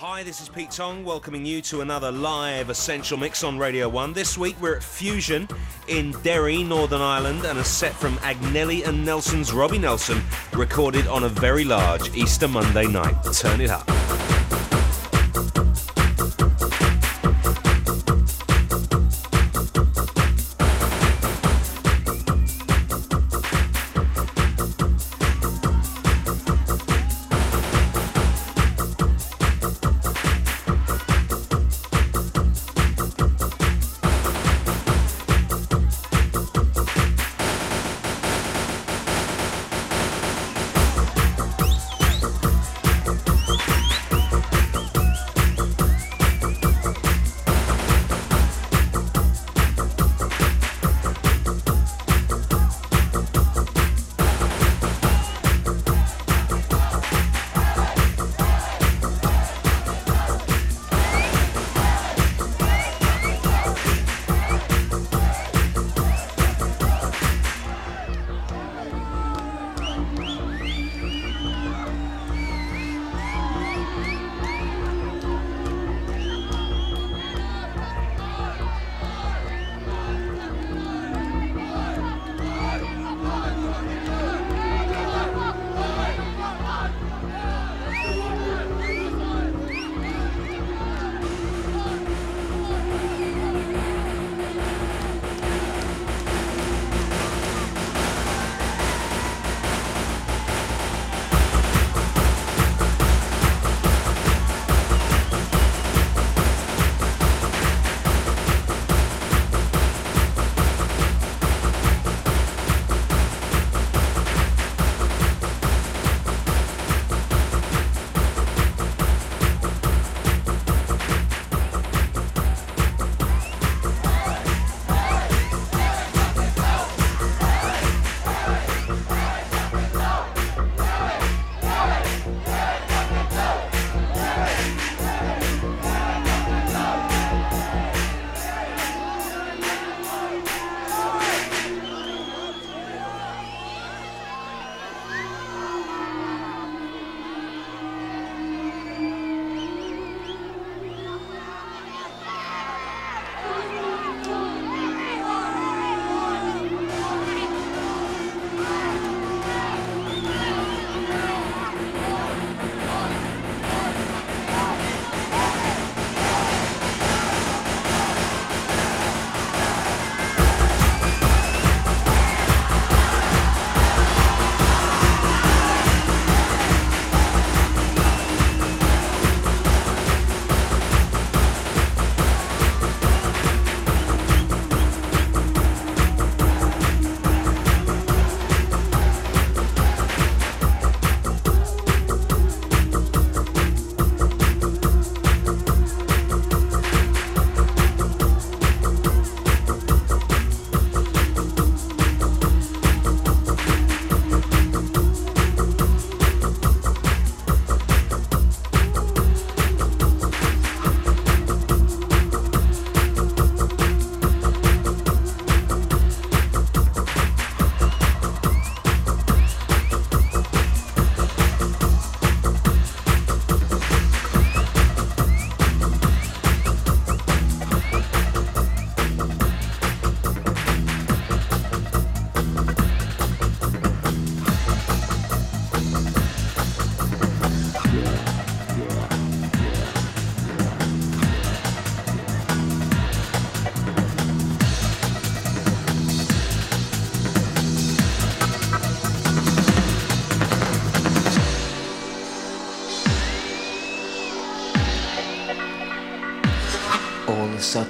Hi, this is Pete Tong welcoming you to another live Essential Mix on Radio 1. This week we're at Fusion in Derry, Northern Ireland, and a set from Agnelli and Nelson's Robbie Nelson, recorded on a very large Easter Monday night. Turn it up.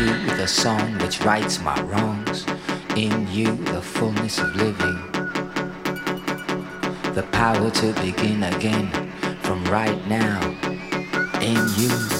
you the song which rights my wrongs, in you the fullness of living, the power to begin again from right now, in you.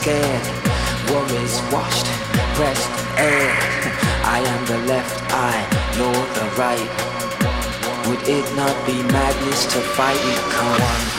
scared. Worries washed, breast air. I am the left eye, nor the right. Would it not be madness to fight? It come.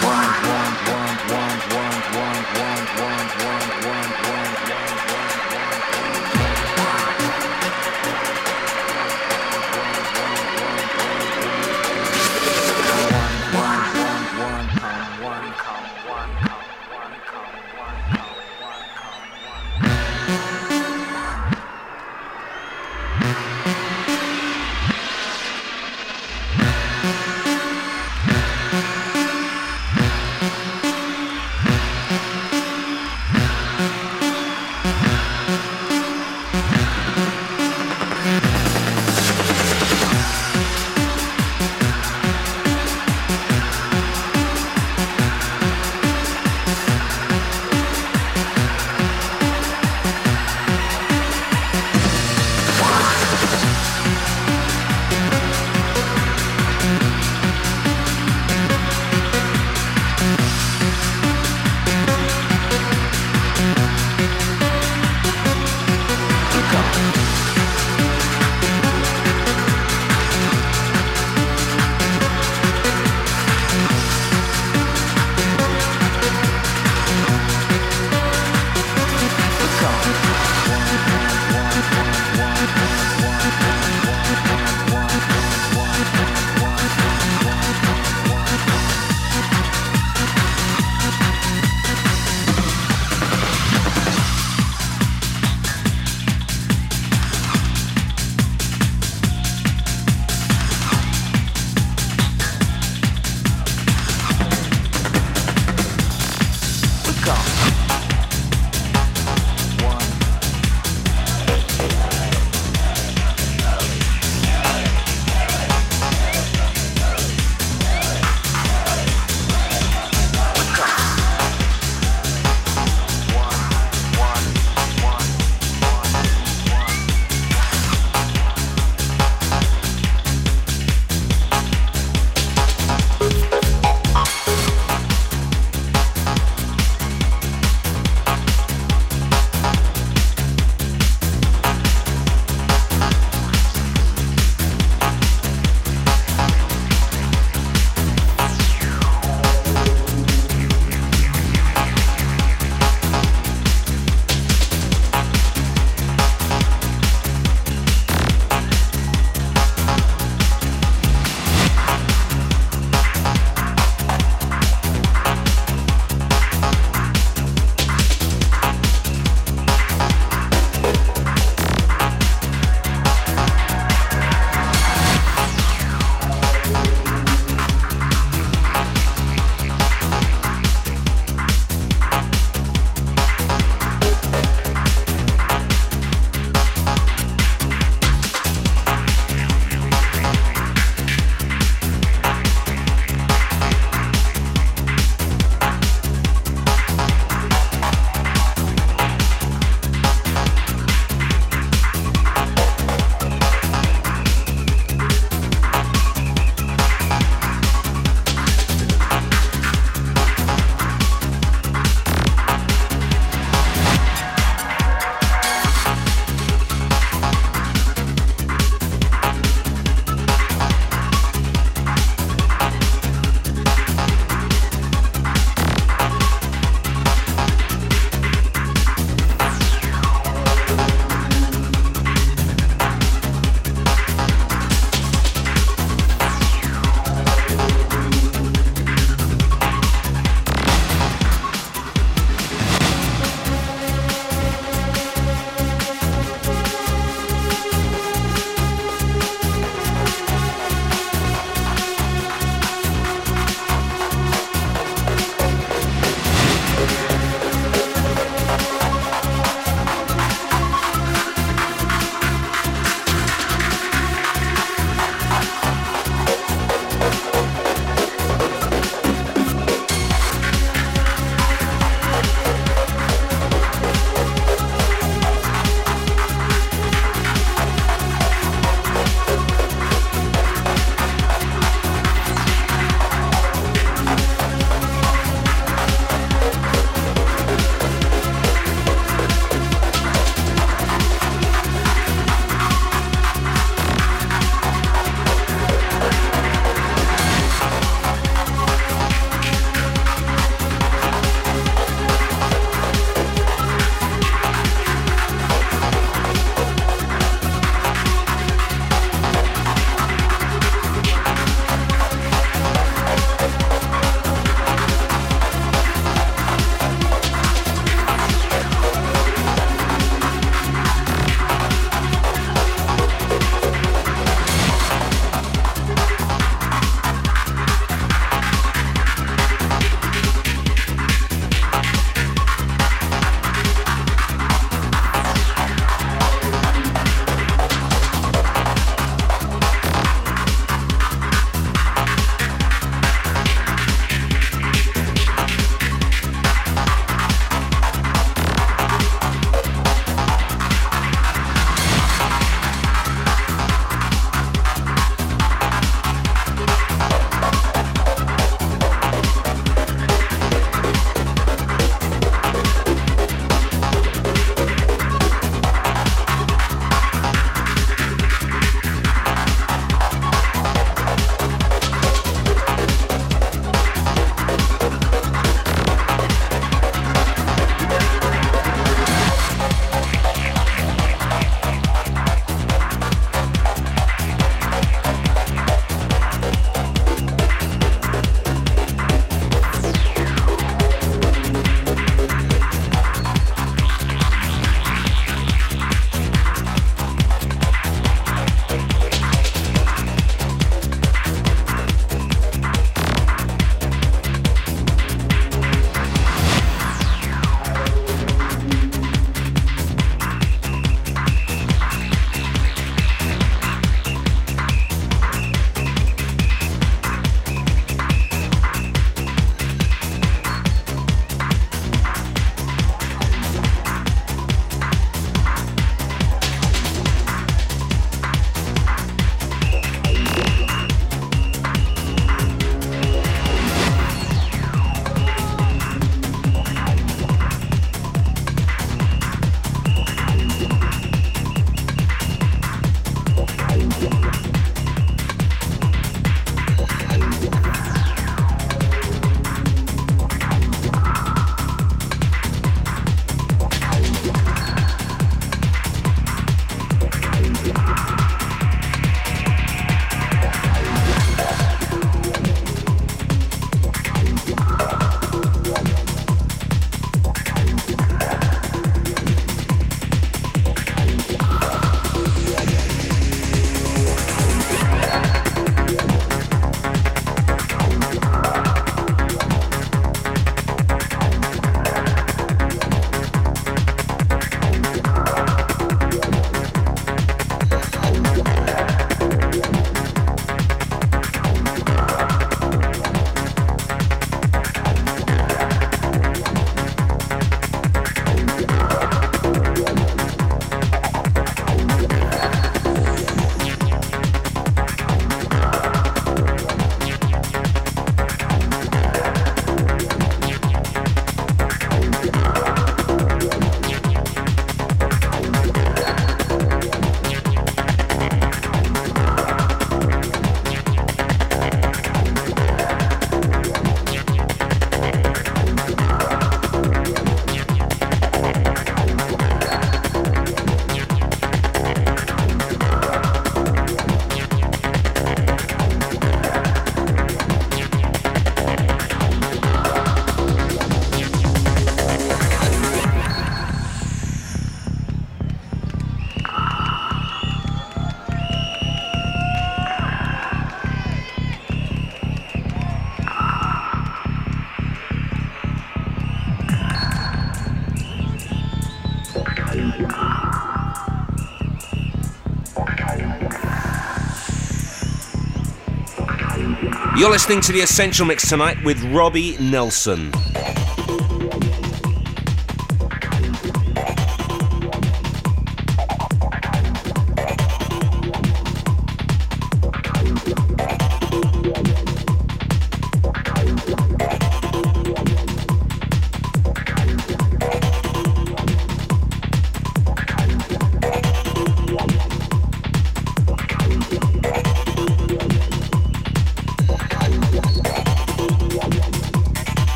You're listening to the Essential Mix tonight with Robbie Nelson.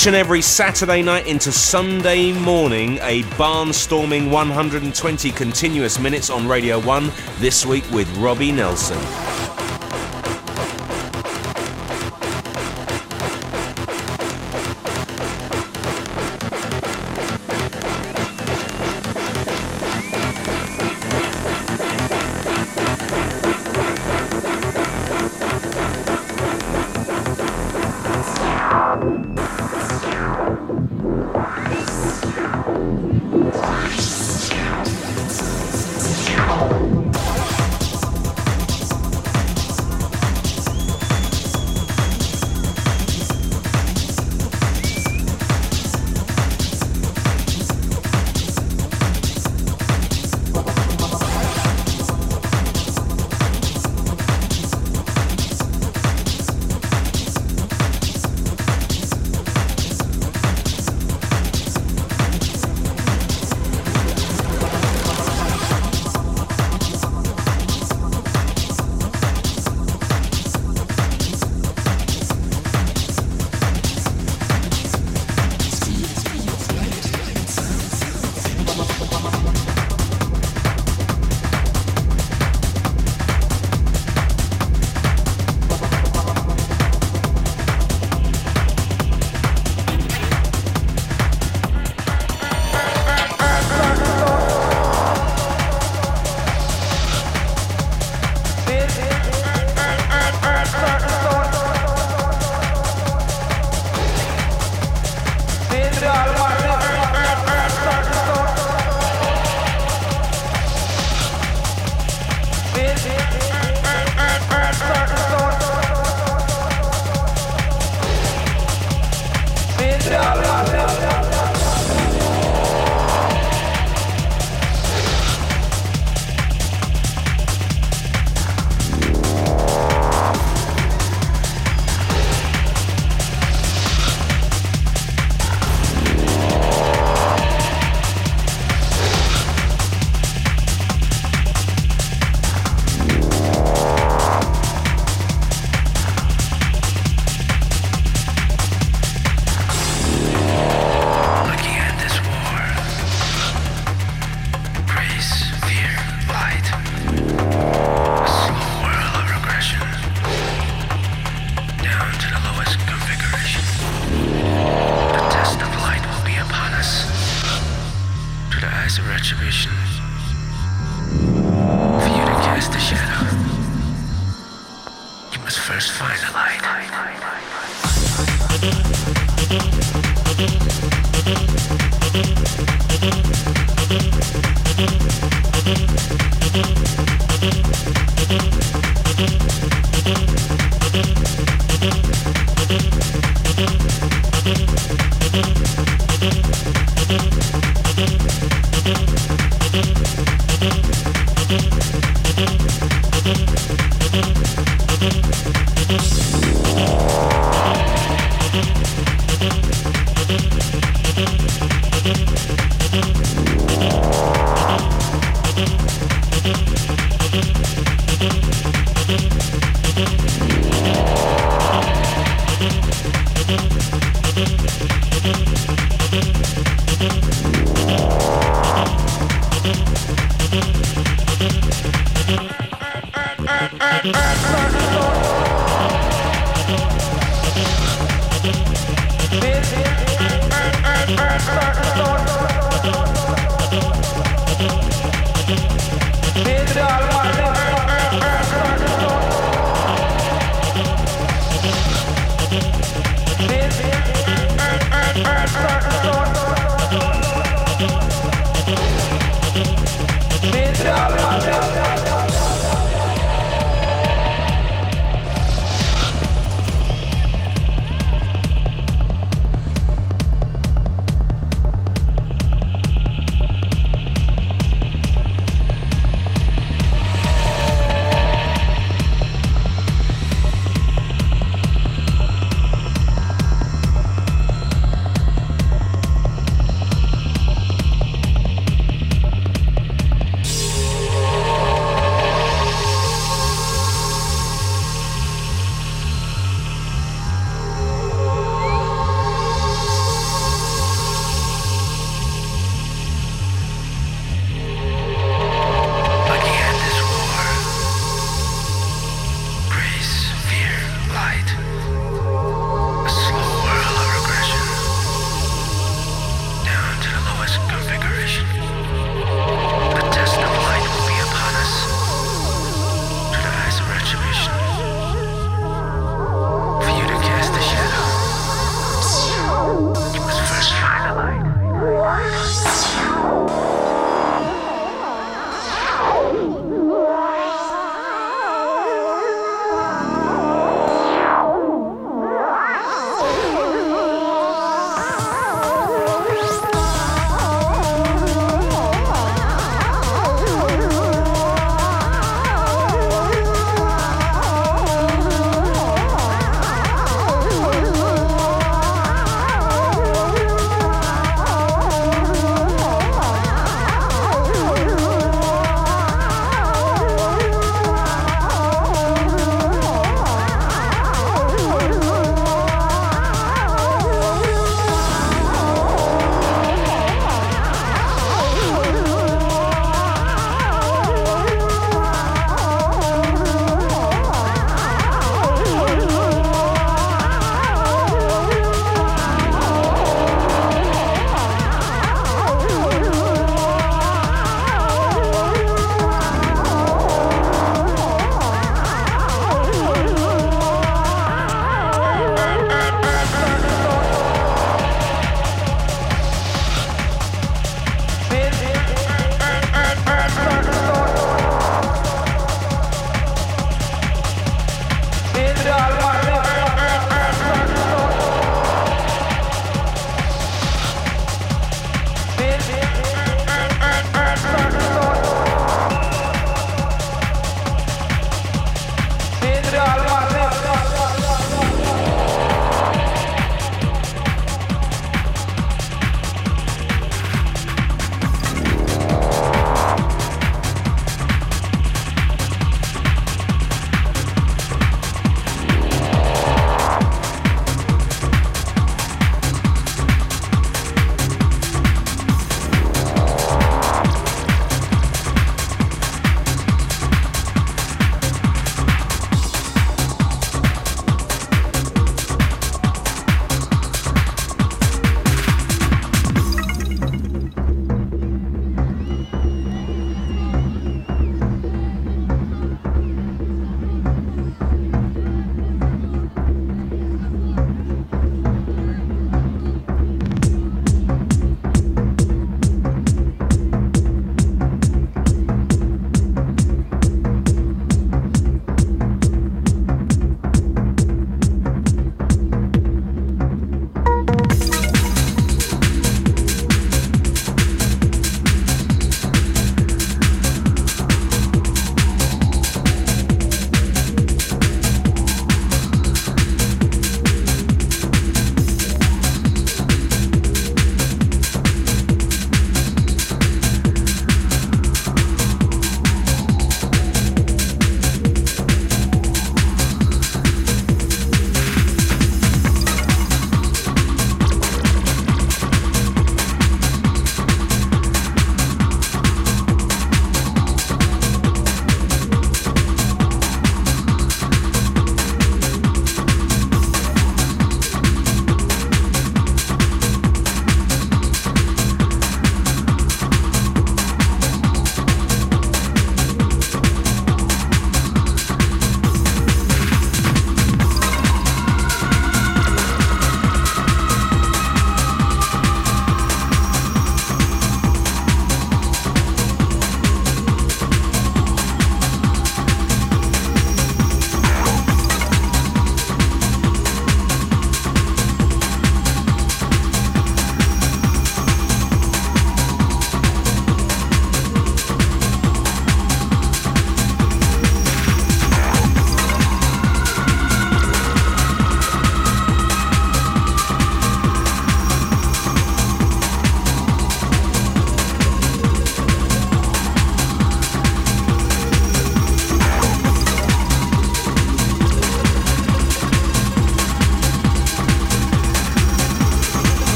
Each and every Saturday night into Sunday morning, a barnstorming 120 continuous minutes on Radio 1, this week with Robbie Nelson.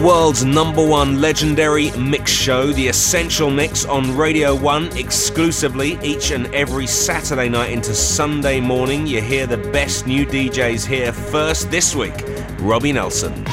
World's number one legendary mix show, The Essential Mix, on Radio 1 exclusively each and every Saturday night into Sunday morning. You hear the best new DJs here first this week Robbie Nelson.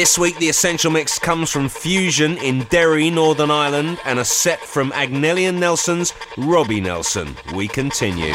This week, the Essential Mix comes from Fusion in Derry, Northern Ireland, and a set from Agnelli and Nelson's Robbie Nelson. We continue.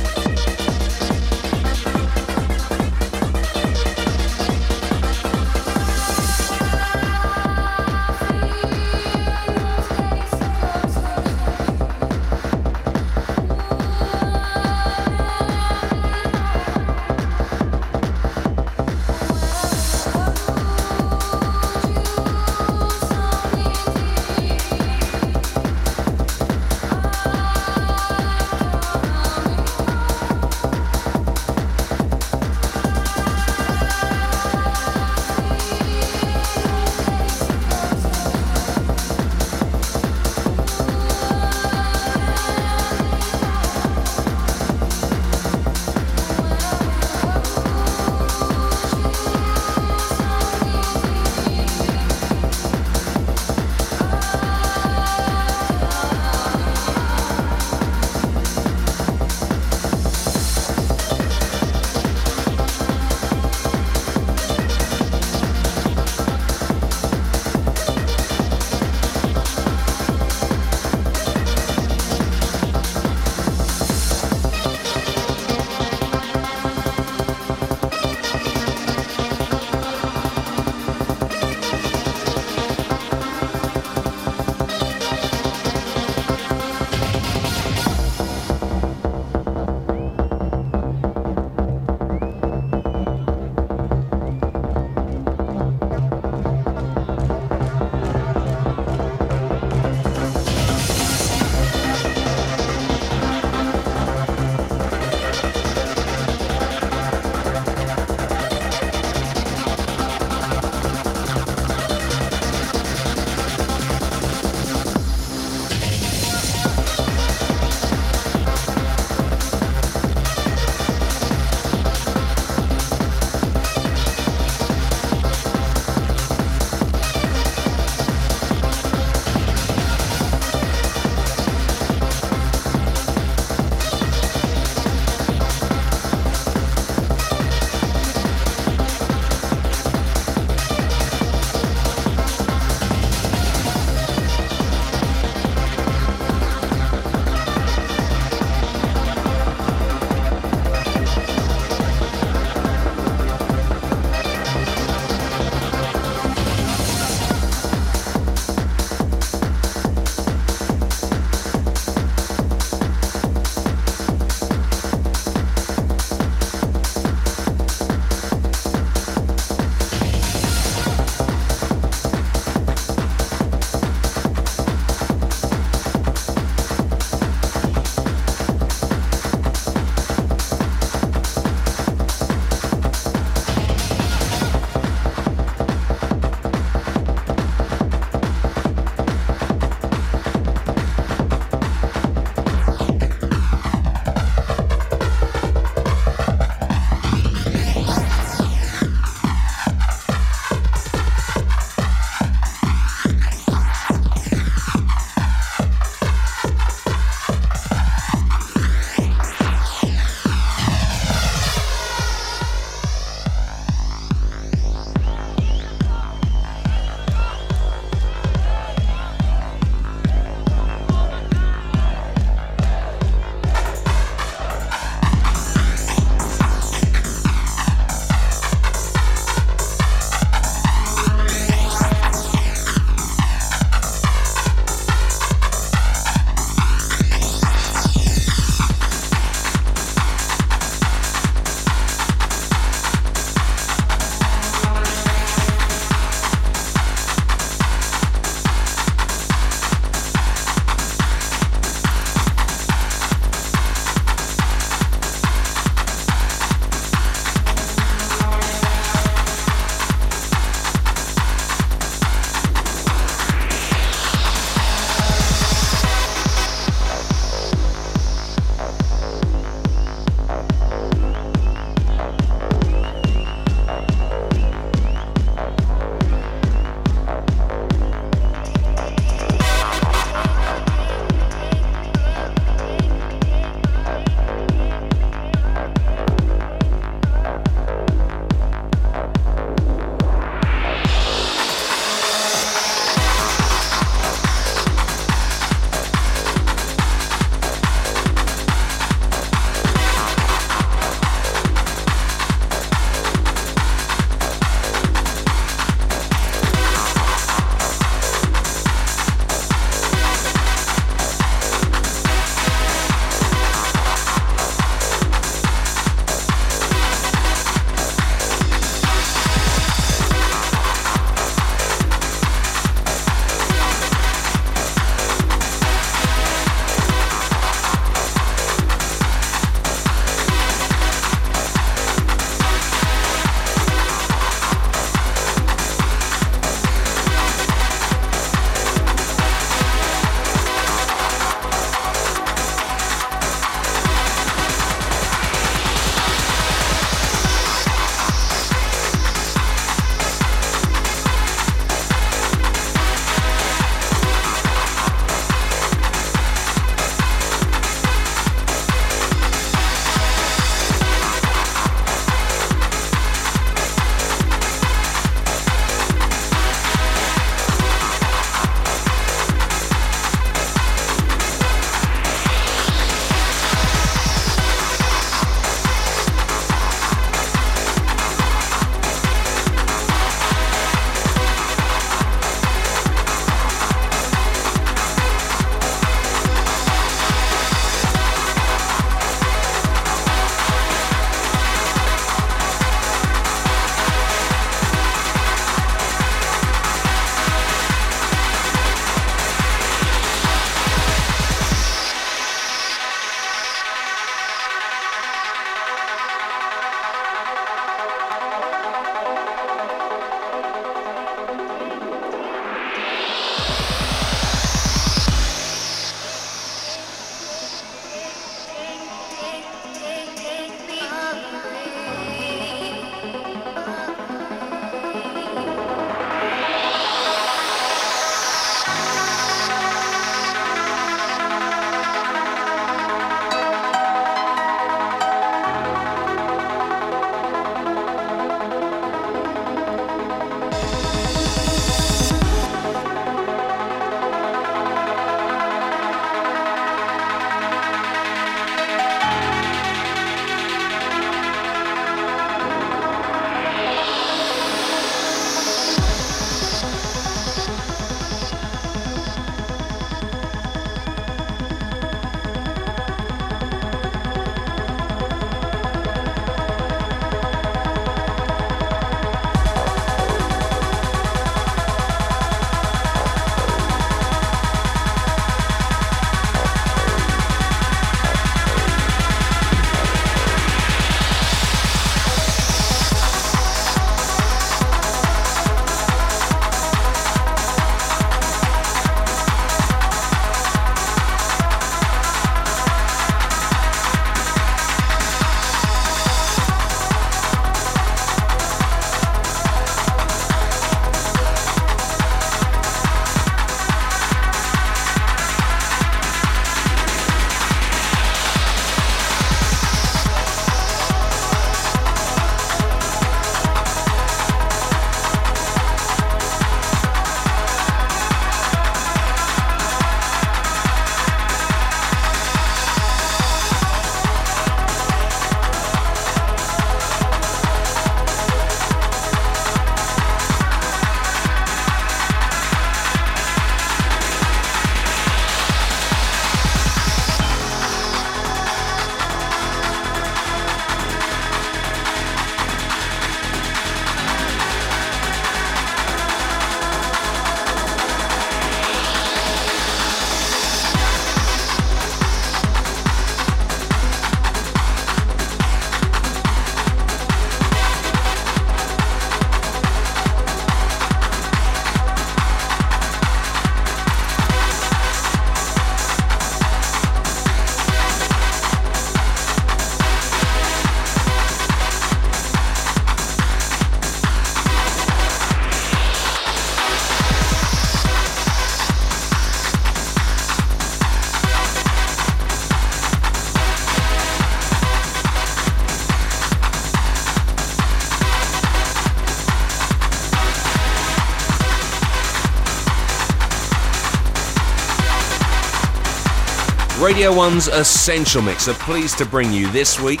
Radio 1's Essential Mix are pleased to bring you this week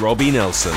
Robbie Nelson.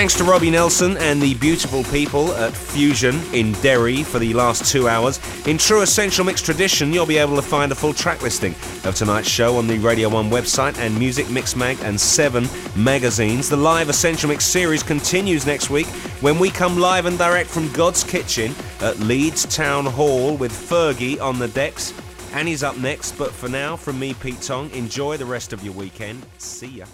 Thanks to Robbie Nelson and the beautiful people at Fusion in Derry for the last two hours. In true Essential Mix tradition, you'll be able to find a full track listing of tonight's show on the Radio 1 website and Muzik Mix Mag and seven magazines. The live Essential Mix series continues next week when we come live and direct from Godskitchen at Leeds Town Hall with Fergie on the decks. Annie's up next, but for now, from me, Pete Tong, enjoy the rest of your weekend. See ya.